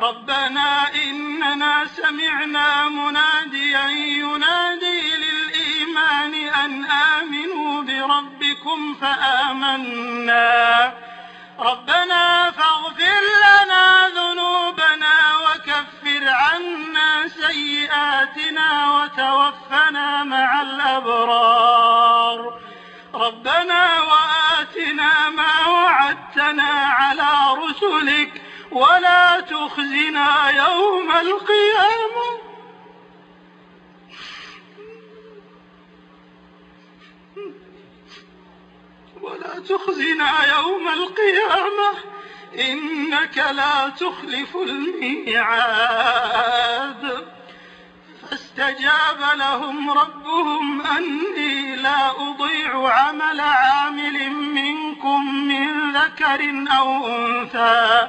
ربنا إننا سمعنا مناديا ينادي للإيمان أن آمنوا بربكم فآمنا. ربنا فاغفر لنا ذنوبنا وكفر عنا سيئاتنا وتوفنا مع الأبرار. ربنا وآتنا ما وعدتنا على رسلك ولا تخزنا يوم القيامة. ولا تخزنا يوم القيامة. إنك لا تخلف الميعاد. فاستجاب لهم ربهم أني لا أضيع عمل عامل منكم من ذكر أو أنثى.